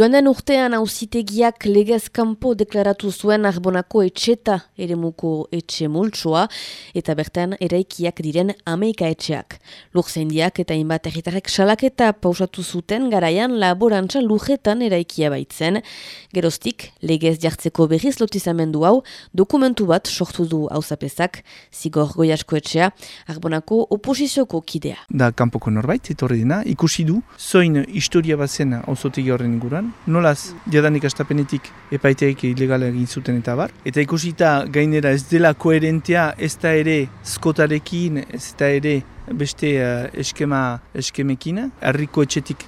Joan den urtean hauzitegiak legez kanpo deklaratu zuen arbonako etxeta eremuko etxe multsoa eta bertan eraikiak diren ameika etxeak. Lurzaindiak eta inbat erritarrek salaketa pausatu zuten garaian laborantza lujetan eraikia baitzen. Geroztik, legez jartzeko berriz lotizamendu hau dokumentu bat sortu du hauzapezak, zigor goiasko etxea, arbonako oposizioko kidea. Da kanpoko norbait, etorri dina, ikusi du, zoin historia bat zen hauzotegi horren inguruan, nolaz jadanik astapenetik epaiteik ilegala egin zuten eta bar. Eta ikusita gainera ez dela koherentea ez da ere skotarekin, ez da ere beste uh, eskema eskemekin, herriko etxetik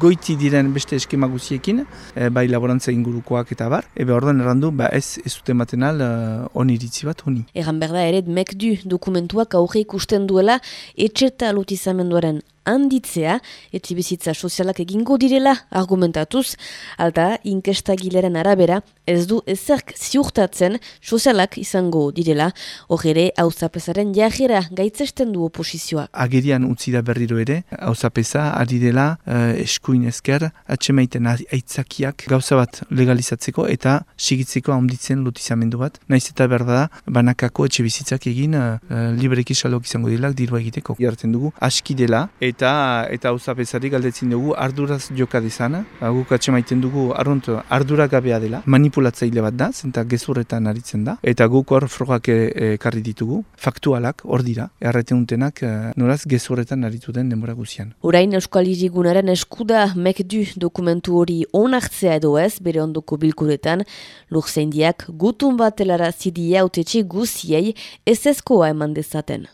goiti diren beste eskema guziekin, e, bai laborantza ingurukoak eta bar, ebe ordan errandu, ba ez ez zuten baten al uh, oniritzi bat honi. Egan berda ere, mek dokumentuak aurre ikusten duela etxeta lotizamenduaren handitzea, etxibizitza sozialak egingo direla argumentatuz, alta inkestagileren arabera ez du ezerk ziurtatzen sozialak izango direla, horre hauzapesaren jajera gaitzesten du oposizioa. Agerian utzi da berriro ere, hauzapesa ari dela uh, eskuin ezker, atxemaiten aitzakiak gauza bat legalizatzeko eta sigitzeko ahonditzen lotizamendu bat. Naiz eta berda, banakako etxe bizitzak egin uh, libreki salok izango dilak dirua egiteko. Jartzen dugu, aski dela, eta eta hauzapesari galdetzen dugu arduraz joka dezana. Guk atxemaiten dugu arrunt arduragabea dela, manipulatzaile bat da, zenta gezurretan aritzen da, eta guk hor frogak ekarri ditugu, faktualak hor dira, erraten untenak e, noraz gezurretan aritu den denbora guzian. Orain Euskal Irigunaren eskuda mekdu dokumentu hori onartzea edo ez, bere ondoko bilkuretan, lur zeindiak gutun bat elara zidia utetxe guziei ez ezkoa eman dezaten.